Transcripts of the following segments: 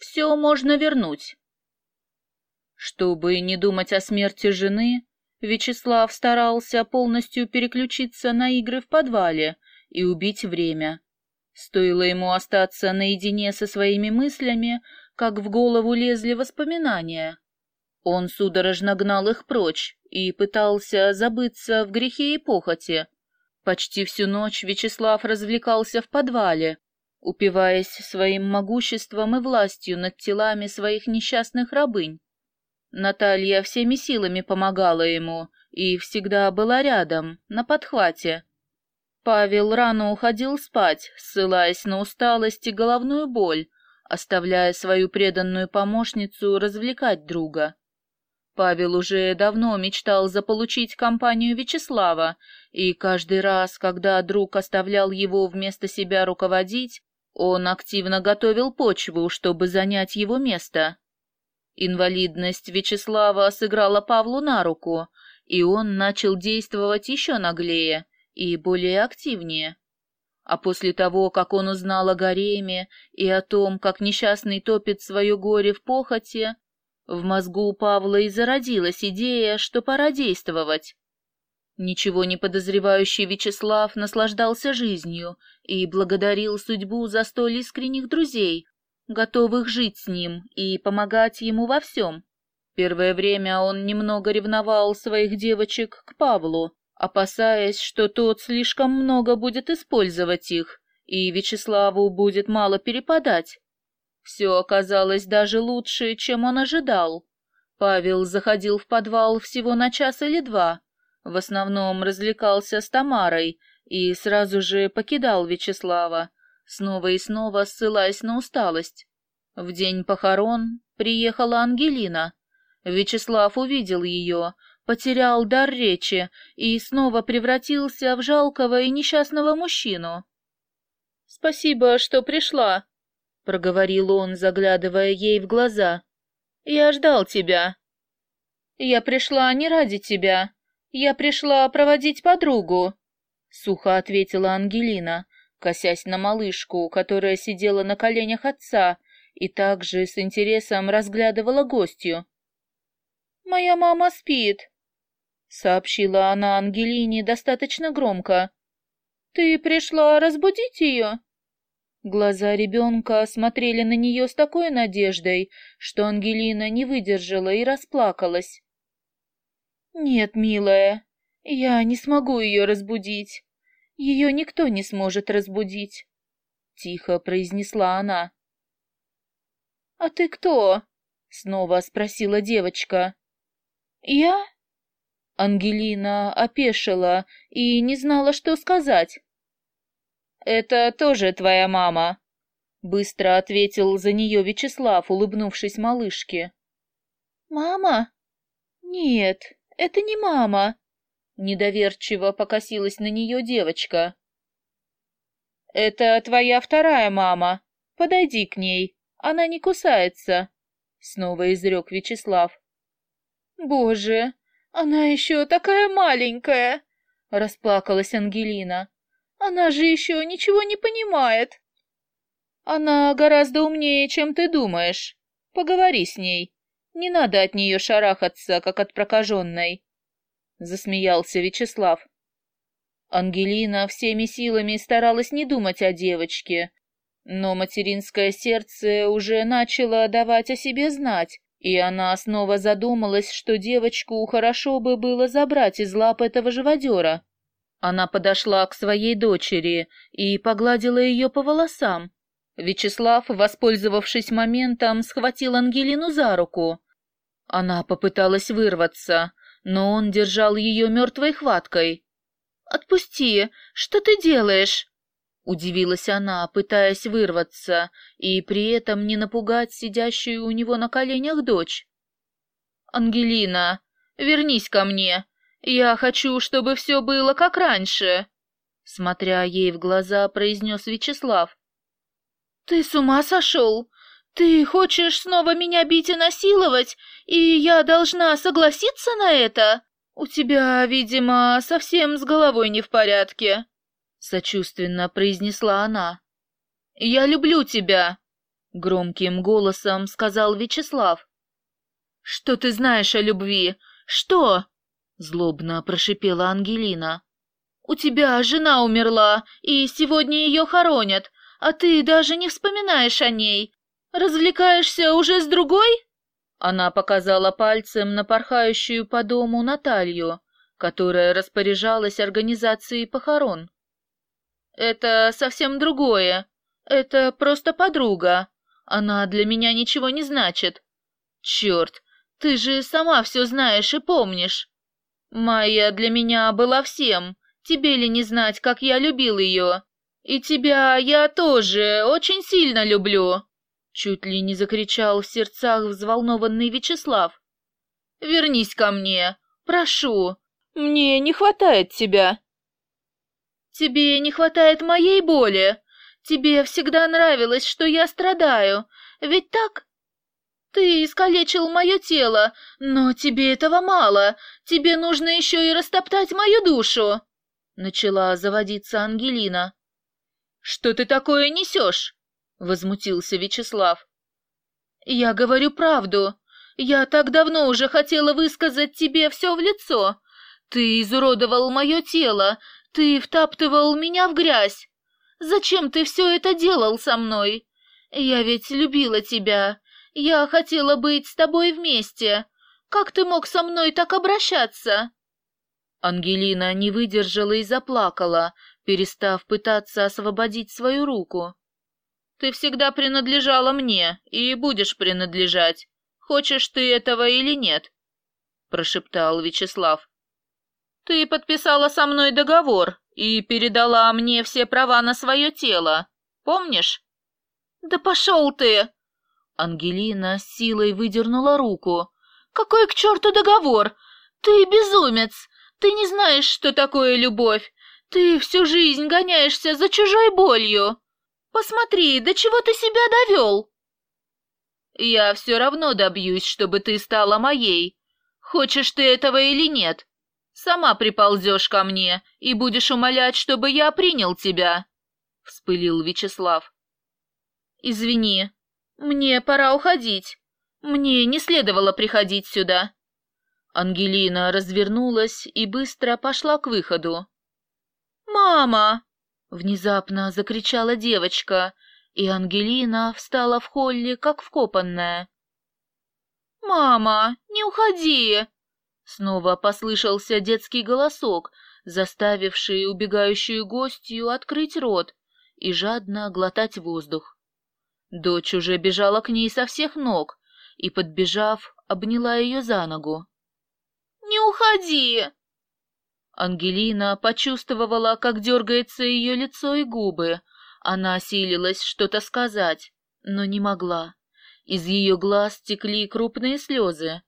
все можно вернуть. Чтобы не думать о смерти жены, Вячеслав старался полностью переключиться на игры в подвале и убить время. Стоило ему остаться наедине со своими мыслями, как в голову лезли воспоминания. Он судорожно гнал их прочь и пытался забыться в грехе и похоти. Почти всю ночь Вячеслав развлекался в подвале, упиваясь своим могуществом и властью над телами своих несчастных рабынь. Наталья всеми силами помогала ему и всегда была рядом, на подхвате. Павел рано уходил спать, ссылаясь на усталость и головную боль, оставляя свою преданную помощницу развлекать друга. Павел уже давно мечтал заполучить компанию Вячеслава, и каждый раз, когда друг оставлял его вместо себя руководить, он активно готовил почву, чтобы занять его место. Инвалидность Вячеслава сыграла Павлу на руку, и он начал действовать еще наглее и более активнее. А после того, как он узнал о гареме и о том, как несчастный топит свое горе в похоти, в мозгу у Павла и зародилась идея, что пора действовать. Ничего не подозревающий Вячеслав наслаждался жизнью и благодарил судьбу за столь искренних друзей, готовых жить с ним и помогать ему во всем. Первое время он немного ревновал своих девочек к Павлу, опасаясь, что тот слишком много будет использовать их, и Вячеславу будет мало перепадать. Все оказалось даже лучше, чем он ожидал. Павел заходил в подвал всего на час или два, в основном развлекался с Тамарой и сразу же покидал Вячеслава, снова и снова ссылаясь на усталость. В день похорон приехала Ангелина. Вячеслав увидел ее, потерял дар речи и снова превратился в жалкого и несчастного мужчину. «Спасибо, что пришла», — проговорил он, заглядывая ей в глаза. «Я ждал тебя». «Я пришла не ради тебя. Я пришла проводить подругу», — сухо ответила Ангелина, косясь на малышку, которая сидела на коленях отца и также с интересом разглядывала гостью. «Моя мама спит», — сообщила она Ангелине достаточно громко. «Ты пришла разбудить ее?» Глаза ребенка смотрели на нее с такой надеждой, что Ангелина не выдержала и расплакалась. «Нет, милая, я не смогу ее разбудить. Ее никто не сможет разбудить», — тихо произнесла она. «А ты кто?» — снова спросила девочка. «Я?» Ангелина опешила и не знала, что сказать. «Это тоже твоя мама», — быстро ответил за нее Вячеслав, улыбнувшись малышке. «Мама? Нет, это не мама», — недоверчиво покосилась на нее девочка. «Это твоя вторая мама. Подойди к ней, она не кусается», — снова изрек Вячеслав. «Боже, она еще такая маленькая!» — расплакалась Ангелина. Она же еще ничего не понимает. Она гораздо умнее, чем ты думаешь. Поговори с ней. Не надо от нее шарахаться, как от прокаженной. Засмеялся Вячеслав. Ангелина всеми силами старалась не думать о девочке, но материнское сердце уже начало давать о себе знать, и она снова задумалась, что девочку хорошо бы было забрать из лап этого живодера. Она подошла к своей дочери и погладила ее по волосам. Вячеслав, воспользовавшись моментом, схватил Ангелину за руку. Она попыталась вырваться, но он держал ее мертвой хваткой. «Отпусти! Что ты делаешь?» Удивилась она, пытаясь вырваться и при этом не напугать сидящую у него на коленях дочь. «Ангелина, вернись ко мне!» «Я хочу, чтобы все было как раньше», — смотря ей в глаза, произнес Вячеслав. «Ты с ума сошел? Ты хочешь снова меня бить и насиловать, и я должна согласиться на это? У тебя, видимо, совсем с головой не в порядке», — сочувственно произнесла она. «Я люблю тебя», — громким голосом сказал Вячеслав. «Что ты знаешь о любви? Что?» — злобно прошипела Ангелина. «У тебя жена умерла, и сегодня ее хоронят, а ты даже не вспоминаешь о ней. Развлекаешься уже с другой?» Она показала пальцем на порхающую по дому Наталью, которая распоряжалась организацией похорон. «Это совсем другое. Это просто подруга. Она для меня ничего не значит. Черт, ты же сама все знаешь и помнишь. Майя для меня была всем. Тебе ли не знать, как я любил ее? И тебя я тоже очень сильно люблю. Чуть ли не закричал в сердцах взволнованный Вячеслав. «Вернись ко мне, прошу. Мне не хватает тебя». «Тебе не хватает моей боли. Тебе всегда нравилось, что я страдаю. Ведь так?» «Ты искалечил мое тело, но тебе этого мало. Тебе нужно еще и растоптать мою душу!» Начала заводиться Ангелина. «Что ты такое несешь?» возмутился Вячеслав. Я говорю правду. Я так давно уже хотела высказать тебе все в лицо. Ты изуродовал мое тело, ты втаптывал меня в грязь. Зачем ты все это делал со мной? Я ведь любила тебя. Я хотела быть с тобой вместе. Как ты мог со мной так обращаться? Ангелина не выдержала и заплакала, перестав пытаться освободить свою руку. Ты всегда принадлежала мне и будешь принадлежать, хочешь ты этого или нет, прошептал Вячеслав. Ты подписала со мной договор и передала мне все права на свое тело, помнишь? Да пошел ты! Ангелина силой выдернула руку. Какой к черту договор? Ты безумец! Ты не знаешь, что такое любовь! Ты всю жизнь гоняешься за чужой болью! Посмотри, до чего ты себя довел!» «Я все равно добьюсь, чтобы ты стала моей. Хочешь ты этого или нет? Сама приползешь ко мне и будешь умолять, чтобы я принял тебя!» — вспылил Вячеслав. «Извини, мне пора уходить. Мне не следовало приходить сюда». Ангелина развернулась и быстро пошла к выходу. «Мама!» Внезапно закричала девочка, и Ангелина встала в холле, как вкопанная. «Мама, не уходи!» Снова послышался детский голосок, заставивший убегающую гостью открыть рот и жадно глотать воздух. Дочь уже бежала к ней со всех ног и, подбежав, обняла ее за ногу. «Не уходи!» Ангелина почувствовала, как дергается ее лицо и губы. Она осилилась что-то сказать, но не могла. Из ее глаз текли крупные слезы.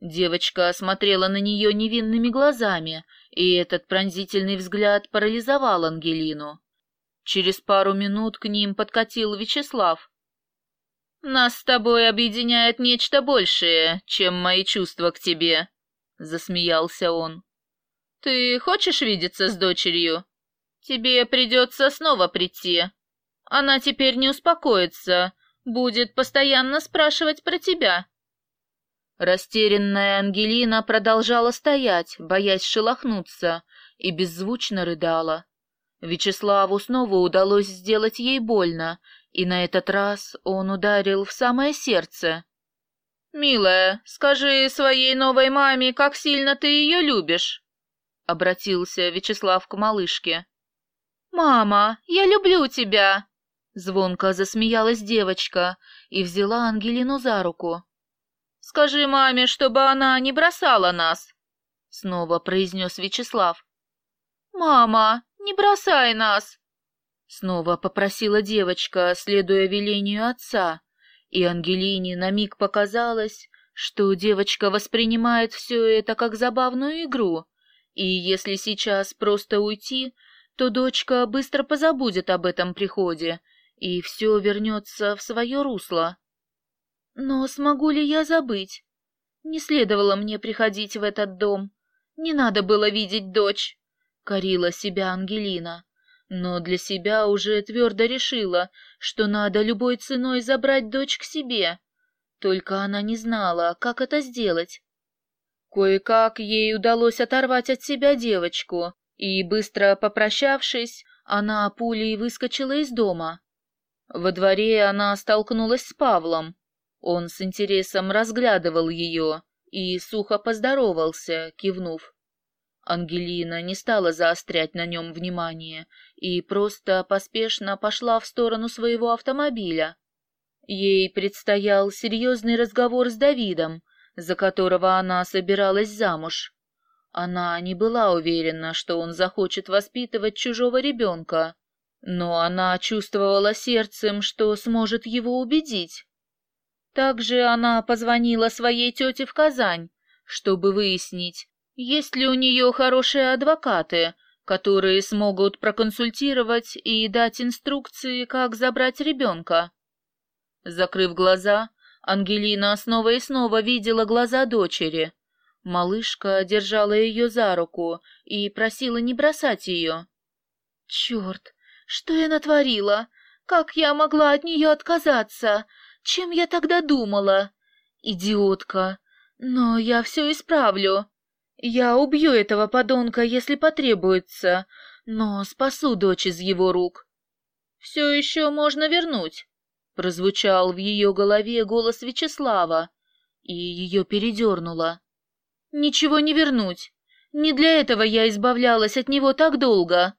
Девочка смотрела на нее невинными глазами, и этот пронзительный взгляд парализовал Ангелину. Через пару минут к ним подкатил Вячеслав. «Нас с тобой объединяет нечто большее, чем мои чувства к тебе», — засмеялся он. Ты хочешь видеться с дочерью? Тебе придется снова прийти. Она теперь не успокоится, будет постоянно спрашивать про тебя. Растерянная Ангелина продолжала стоять, боясь шелохнуться, и беззвучно рыдала. Вячеславу снова удалось сделать ей больно, и на этот раз он ударил в самое сердце. «Милая, скажи своей новой маме, как сильно ты ее любишь» обратился Вячеслав к малышке. «Мама, я люблю тебя!» Звонко засмеялась девочка и взяла Ангелину за руку. «Скажи маме, чтобы она не бросала нас!» Снова произнес Вячеслав. «Мама, не бросай нас!» Снова попросила девочка, следуя велению отца, и Ангелине на миг показалось, что девочка воспринимает все это как забавную игру, и если сейчас просто уйти, то дочка быстро позабудет об этом приходе, и все вернется в свое русло. Но смогу ли я забыть? Не следовало мне приходить в этот дом. Не надо было видеть дочь, — корила себя Ангелина. но для себя уже твердо решила, что надо любой ценой забрать дочь к себе. Только она не знала, как это сделать. Кое-как ей удалось оторвать от себя девочку, и, быстро попрощавшись, она пулей выскочила из дома. Во дворе она столкнулась с Павлом. Он с интересом разглядывал ее и сухо поздоровался, кивнув. Ангелина не стала заострять на нем внимание и просто поспешно пошла в сторону своего автомобиля. Ей предстоял серьезный разговор с Давидом, за которого она собиралась замуж. Она не была уверена, что он захочет воспитывать чужого ребенка, но она чувствовала сердцем, что сможет его убедить. Также она позвонила своей тете в Казань, чтобы выяснить, есть ли у нее хорошие адвокаты, которые смогут проконсультировать и дать инструкции, как забрать ребенка. Закрыв глаза, Ангелина снова и снова видела глаза дочери. Малышка держала ее за руку и просила не бросать ее. «Черт, что я натворила? Как я могла от нее отказаться? Чем я тогда думала? Идиотка! Но я все исправлю!» Я убью этого подонка, если потребуется, но спасу дочь из его рук. Все еще можно вернуть, прозвучал в ее голове голос Вячеслава, и ее передернуло. Ничего не вернуть. Не для этого я избавлялась от него так долго,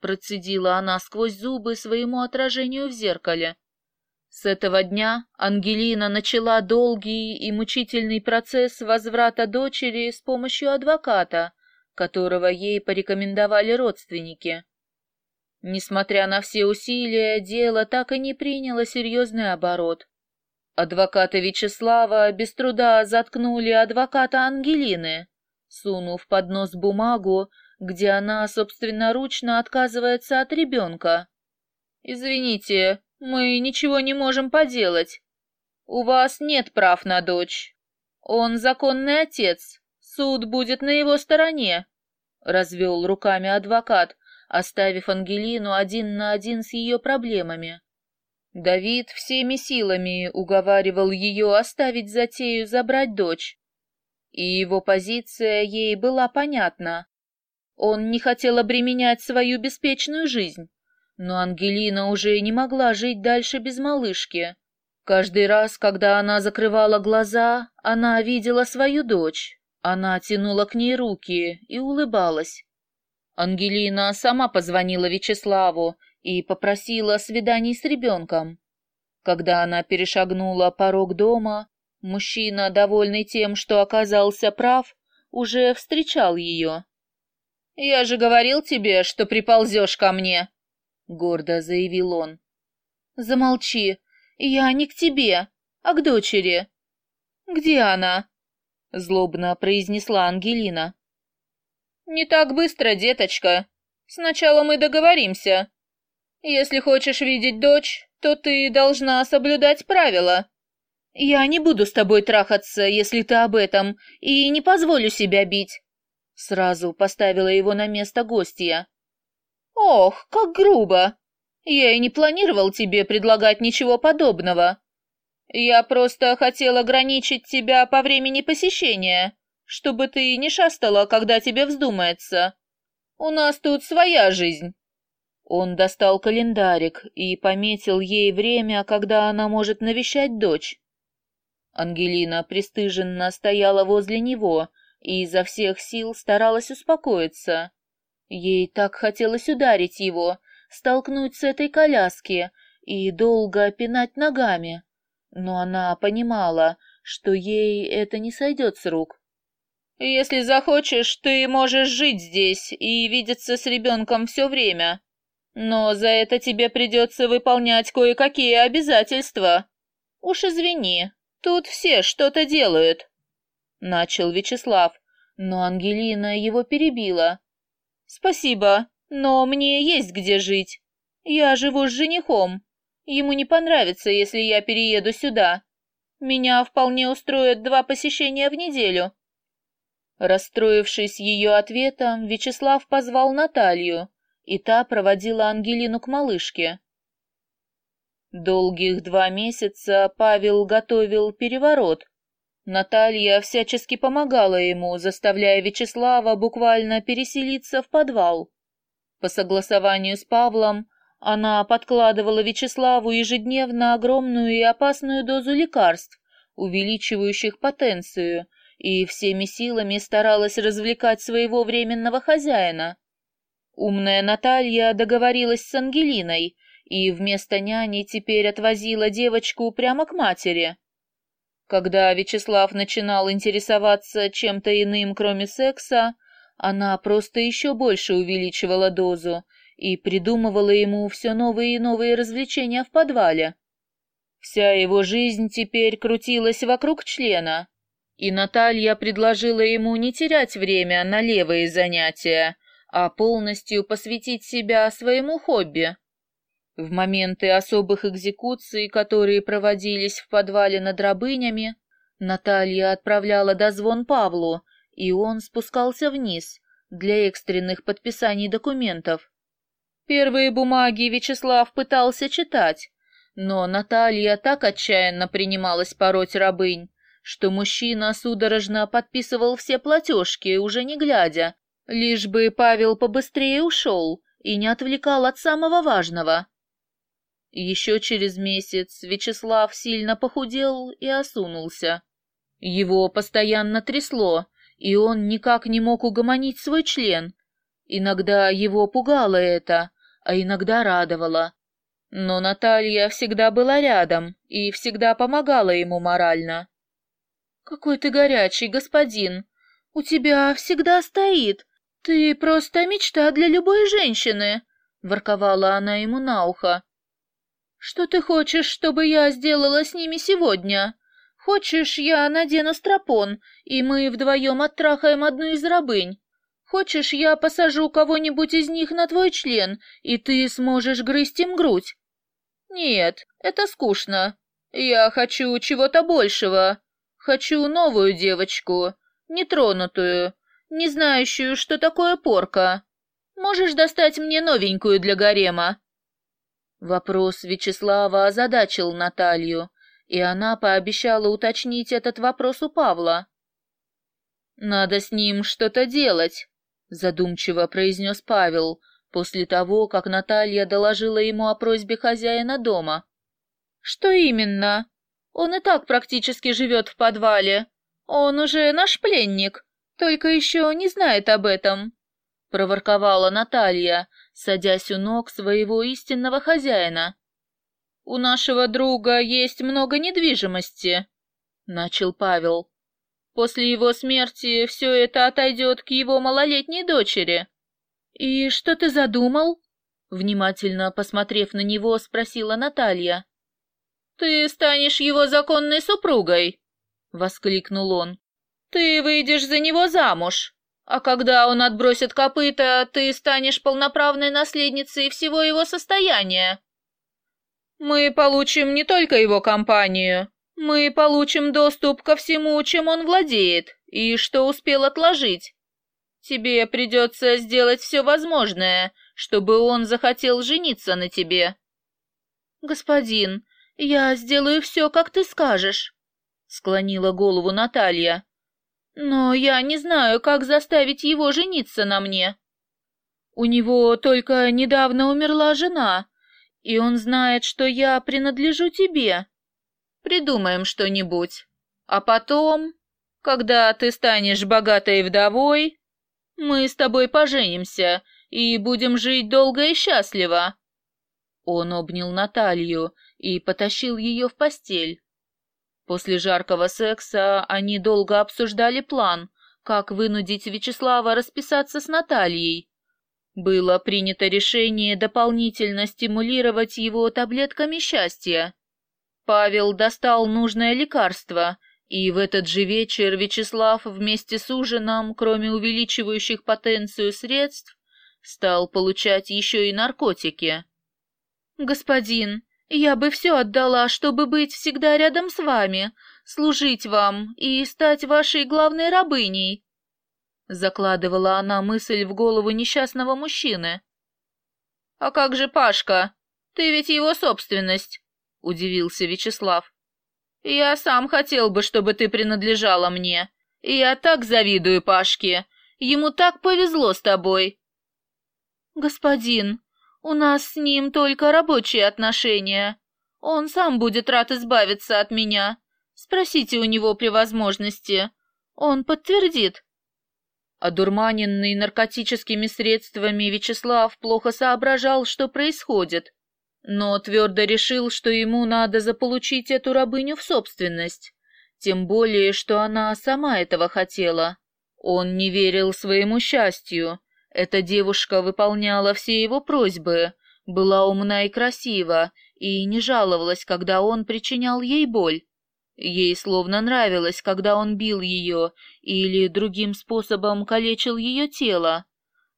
процедила она сквозь зубы своему отражению в зеркале. С этого дня Ангелина начала долгий и мучительный процесс возврата дочери с помощью адвоката, которого ей порекомендовали родственники. Несмотря на все усилия, дело так и не приняло серьезный оборот. Адвоката Вячеслава без труда заткнули адвоката Ангелины, сунув под нос бумагу, где она собственноручно отказывается от ребенка. «Извините, мы ничего не можем поделать. У вас нет прав на дочь. Он законный отец. Суд будет на его стороне. Развел руками адвокат, оставив Ангелину один на один с ее проблемами. Давид всеми силами уговаривал ее оставить затею забрать дочь. И его позиция ей была понятна. Он не хотел обременять свою беспечную жизнь. Но Ангелина уже не могла жить дальше без малышки. Каждый раз, когда она закрывала глаза, она видела свою дочь. Она тянула к ней руки и улыбалась. Ангелина сама позвонила Вячеславу и попросила свиданий с ребенком. Когда она перешагнула порог дома, мужчина, довольный тем, что оказался прав, уже встречал ее. «Я же говорил тебе, что приползешь ко мне», — гордо заявил он. «Замолчи, я не к тебе, а к дочери». «Где она?» — злобно произнесла Ангелина. «Не так быстро, деточка. Сначала мы договоримся. Если хочешь видеть дочь, то ты должна соблюдать правила. Я не буду с тобой трахаться, если ты об этом, и не позволю себя бить». Сразу поставила его на место гостья. «Ох, как грубо! Я и не планировал тебе предлагать ничего подобного. Я просто хотел ограничить тебя по времени посещения, чтобы ты не шастала, когда тебе вздумается. У нас тут своя жизнь». Он достал календарик и пометил ей время, когда она может навещать дочь. Ангелина пристыженно стояла возле него и изо всех сил старалась успокоиться. Ей так хотелось ударить его, столкнуть с этой коляски и долго пинать ногами. Но она понимала, что ей это не сойдет с рук. «Если захочешь, ты можешь жить здесь и видеться с ребенком все время. Но за это тебе придется выполнять кое-какие обязательства. Уж извини, тут все что-то делают», — начал Вячеслав, но Ангелина его перебила. «Спасибо, но мне есть где жить. Я живу с женихом. Ему не понравится, если я перееду сюда. Меня вполне устроят два посещения в неделю». Расстроившись ее ответом, Вячеслав позвал Наталью и та проводила Ангелину к малышке. Долгих два месяца Павел готовил переворот. Наталья всячески помогала ему, заставляя Вячеслава буквально переселиться в подвал. По согласованию с Павлом она подкладывала Вячеславу ежедневно огромную и опасную дозу лекарств, увеличивающих потенцию, и всеми силами старалась развлекать своего временного хозяина. Умная Наталья договорилась с Ангелиной и вместо няни теперь отвозила девочку прямо к матери. Когда Вячеслав начинал интересоваться чем-то иным, кроме секса, она просто еще больше увеличивала дозу и придумывала ему все новые и новые развлечения в подвале. Вся его жизнь теперь крутилась вокруг члена, и Наталья предложила ему не терять время на левые занятия, а полностью посвятить себя своему хобби. В моменты особых экзекуций, которые проводились в подвале над рабынями, Наталья отправляла дозвон Павлу, и он спускался вниз для экстренных подписаний документов. Первые бумаги Вячеслав пытался читать, но Наталья так отчаянно принималась пороть рабынь, что мужчина судорожно подписывал все платежки, уже не глядя, лишь бы Павел побыстрее ушел и не отвлекал от самого важного. Еще через месяц Вячеслав сильно похудел и осунулся. Его постоянно трясло, и он никак не мог угомонить свой член. Иногда его пугало это, а иногда радовало. Но Наталья всегда была рядом и всегда помогала ему морально. «Какой ты горячий, господин! У тебя всегда стоит! Ты просто мечта для любой женщины!» — ворковала она ему на ухо. «Что ты хочешь, чтобы я сделала с ними сегодня? Хочешь, я надену стропон, и мы вдвоем оттрахаем одну из рабынь? Хочешь, я посажу кого-нибудь из них на твой член, и ты сможешь грызть им грудь? Нет, это скучно. Я хочу чего-то большего. Хочу новую девочку, нетронутую, не знающую, что такое порка. Можешь достать мне новенькую для гарема?» Вопрос Вячеслава озадачил Наталью, и она пообещала уточнить этот вопрос у Павла. «Надо с ним что-то делать», — задумчиво произнес Павел после того, как Наталья доложила ему о просьбе хозяина дома. «Что именно? Он и так практически живет в подвале. Он уже наш пленник, только еще не знает об этом», — проворковала Наталья, садясь у ног своего истинного хозяина. «У нашего друга есть много недвижимости», — начал Павел. После его смерти все это отойдет к его малолетней дочери. И что ты задумал? Внимательно посмотрев на него, спросила Наталья. Ты станешь его законной супругой, воскликнул он. Ты выйдешь за него замуж. А когда он отбросит копыта, ты станешь полноправной наследницей всего его состояния. Мы получим не только его компанию, мы получим доступ ко всему, чем он владеет и что успел отложить. Тебе придется сделать все возможное, чтобы он захотел жениться на тебе. Господин, я сделаю все, как ты скажешь, склонила голову Наталья. Но я не знаю, как заставить его жениться на мне. У него только недавно умерла жена, и он знает, что я принадлежу тебе. Придумаем что-нибудь. А потом, когда ты станешь богатой вдовой, мы с тобой поженимся и будем жить долго и счастливо. Он обнял Наталью и потащил ее в постель. После жаркого секса они долго обсуждали план, как вынудить Вячеслава расписаться с Натальей. Было принято решение дополнительно стимулировать его таблетками счастья. Павел достал нужное лекарство, и в этот же вечер Вячеслав вместе с ужином, кроме увеличивающих потенцию средств, стал получать еще и наркотики. «Господин, я бы все отдала, чтобы быть всегда рядом с вами, служить вам и стать вашей главной рабыней», закладывала она мысль в голову несчастного мужчины. «А как же Пашка? Ты ведь его собственность», — удивился Вячеслав. «Я сам хотел бы, чтобы ты принадлежала мне. Я так завидую Пашке. Ему так повезло с тобой». «Господин, у нас с ним только рабочие отношения. Он сам будет рад избавиться от меня. Спросите у него при возможности. Он подтвердит». Одурманенный наркотическими средствами Вячеслав плохо соображал, что происходит но твердо решил, что ему надо заполучить эту рабыню в собственность, тем более, что она сама этого хотела. Он не верил своему счастью. Эта девушка выполняла все его просьбы, была умна и красива, и не жаловалась, когда он причинял ей боль. Ей словно нравилось, когда он бил ее или другим способом калечил ее тело.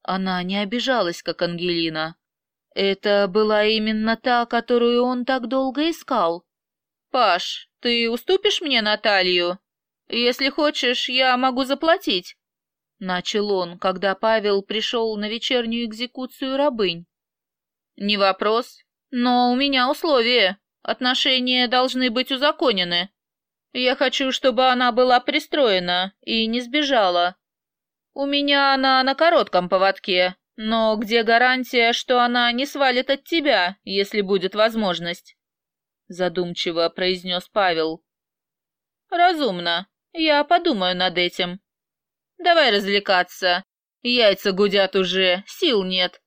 Она не обижалась, как Ангелина. Это была именно та, которую он так долго искал. «Паш, ты уступишь мне Наталью? Если хочешь, я могу заплатить». Начал он, когда Павел пришел на вечернюю экзекуцию рабынь. «Не вопрос, но у меня условия. Отношения должны быть узаконены. Я хочу, чтобы она была пристроена и не сбежала. У меня она на коротком поводке, но где гарантия, что она не свалит от тебя, если будет возможность? Задумчиво произнес Павел. Разумно. Я подумаю над этим. Давай развлекаться. Яйца гудят уже, сил нет.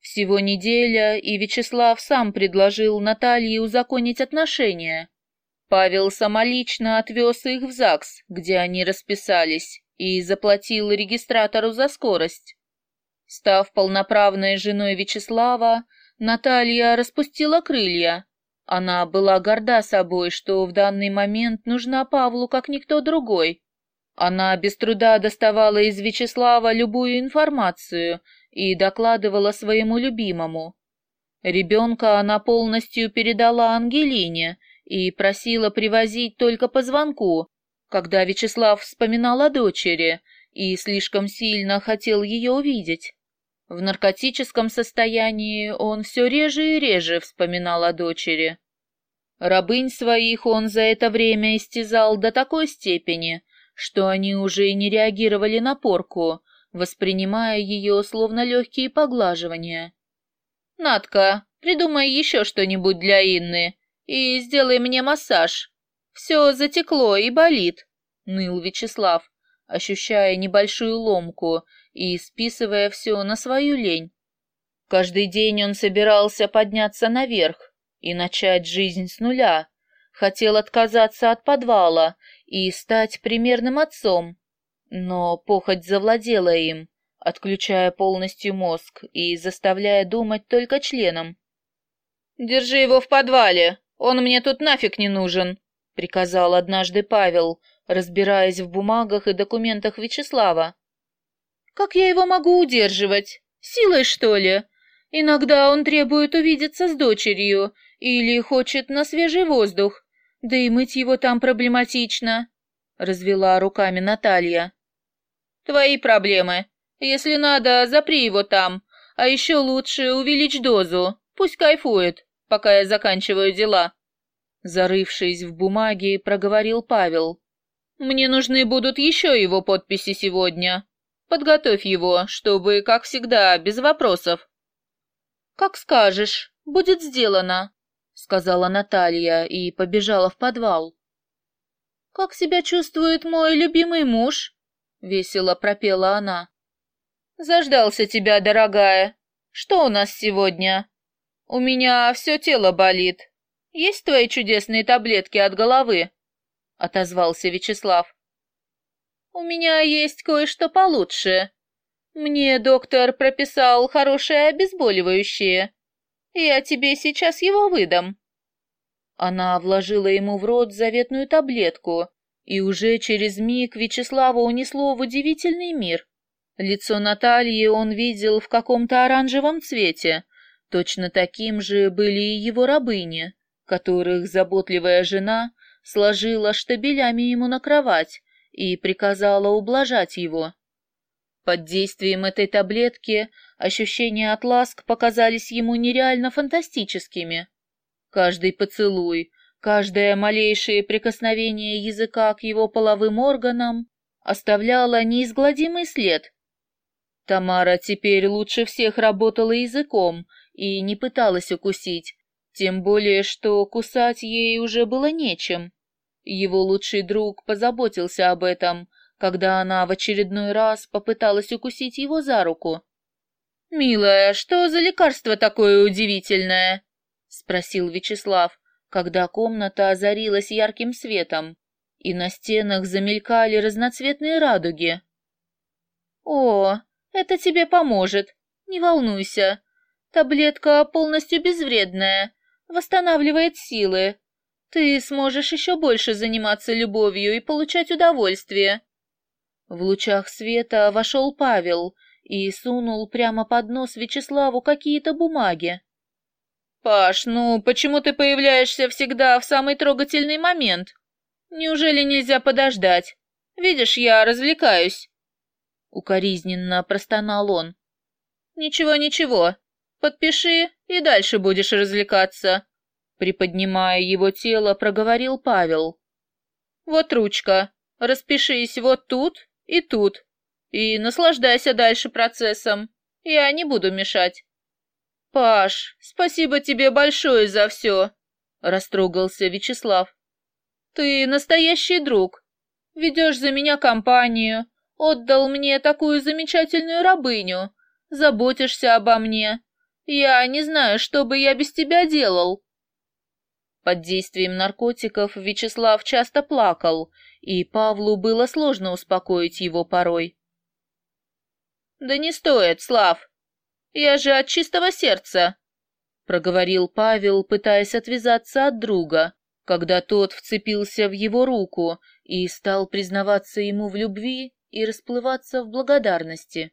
Всего неделя, и Вячеслав сам предложил Наталье узаконить отношения. Павел самолично отвез их в ЗАГС, где они расписались, и заплатил регистратору за скорость. Став полноправной женой Вячеслава, Наталья распустила крылья. Она была горда собой, что в данный момент нужна Павлу как никто другой. Она без труда доставала из Вячеслава любую информацию и докладывала своему любимому. Ребенка она полностью передала Ангелине, и просила привозить только по звонку, когда Вячеслав вспоминал о дочери и слишком сильно хотел ее увидеть. В наркотическом состоянии он все реже и реже вспоминал о дочери. Рабынь своих он за это время истязал до такой степени, что они уже не реагировали на порку, воспринимая ее словно легкие поглаживания. «Надка, придумай еще что-нибудь для Инны», и сделай мне массаж. Все затекло и болит», — ныл Вячеслав, ощущая небольшую ломку и списывая все на свою лень. Каждый день он собирался подняться наверх и начать жизнь с нуля, хотел отказаться от подвала и стать примерным отцом, но похоть завладела им, отключая полностью мозг и заставляя думать только членом. «Держи его в подвале, «Он мне тут нафиг не нужен», — приказал однажды Павел, разбираясь в бумагах и документах Вячеслава. «Как я его могу удерживать? Силой, что ли? Иногда он требует увидеться с дочерью или хочет на свежий воздух, да и мыть его там проблематично», — развела руками Наталья. «Твои проблемы. Если надо, запри его там, а еще лучше увеличь дозу, пусть кайфует», пока я заканчиваю дела». Зарывшись в бумаги, проговорил Павел. «Мне нужны будут еще его подписи сегодня. Подготовь его, чтобы, как всегда, без вопросов». «Как скажешь, будет сделано», — сказала Наталья и побежала в подвал. «Как себя чувствует мой любимый муж?» — весело пропела она. «Заждался тебя, дорогая. Что у нас сегодня?» «У меня все тело болит. Есть твои чудесные таблетки от головы?» — отозвался Вячеслав. «У меня есть кое-что получше. Мне доктор прописал хорошее обезболивающее. Я тебе сейчас его выдам». Она вложила ему в рот заветную таблетку, и уже через миг Вячеслава унесло в удивительный мир. Лицо Натальи он видел в каком-то оранжевом цвете, Точно таким же были и его рабыни, которых заботливая жена сложила штабелями ему на кровать и приказала ублажать его. Под действием этой таблетки ощущения от ласк показались ему нереально фантастическими. Каждый поцелуй, каждое малейшее прикосновение языка к его половым органам оставляло неизгладимый след. Тамара теперь лучше всех работала языком и не пыталась укусить, тем более что кусать ей уже было нечем. Его лучший друг позаботился об этом, когда она в очередной раз попыталась укусить его за руку. «Милая, что за лекарство такое удивительное?» — спросил Вячеслав, когда комната озарилась ярким светом, и на стенах замелькали разноцветные радуги. «О, это тебе поможет, не волнуйся. Таблетка полностью безвредная, восстанавливает силы. Ты сможешь еще больше заниматься любовью и получать удовольствие. В лучах света вошел Павел и сунул прямо под нос Вячеславу какие-то бумаги. «Паш, ну почему ты появляешься всегда в самый трогательный момент? Неужели нельзя подождать? Видишь, я развлекаюсь!» Укоризненно простонал он. «Ничего, ничего. Подпиши, и дальше будешь развлекаться», приподнимая его тело, проговорил Павел. «Вот ручка. Распишись вот тут и тут. И наслаждайся дальше процессом. Я не буду мешать. Паш, спасибо тебе большое за все, растрогался Вячеслав. Ты настоящий друг. Ведешь за меня компанию, отдал мне такую замечательную рабыню, заботишься обо мне. Я не знаю, что бы я без тебя делал. Под действием наркотиков Вячеслав часто плакал, и Павлу было сложно успокоить его порой. «Да не стоит, Слав! Я же от чистого сердца!» проговорил Павел, пытаясь отвязаться от друга, когда тот вцепился в его руку и стал признаваться ему в любви и расплываться в благодарности.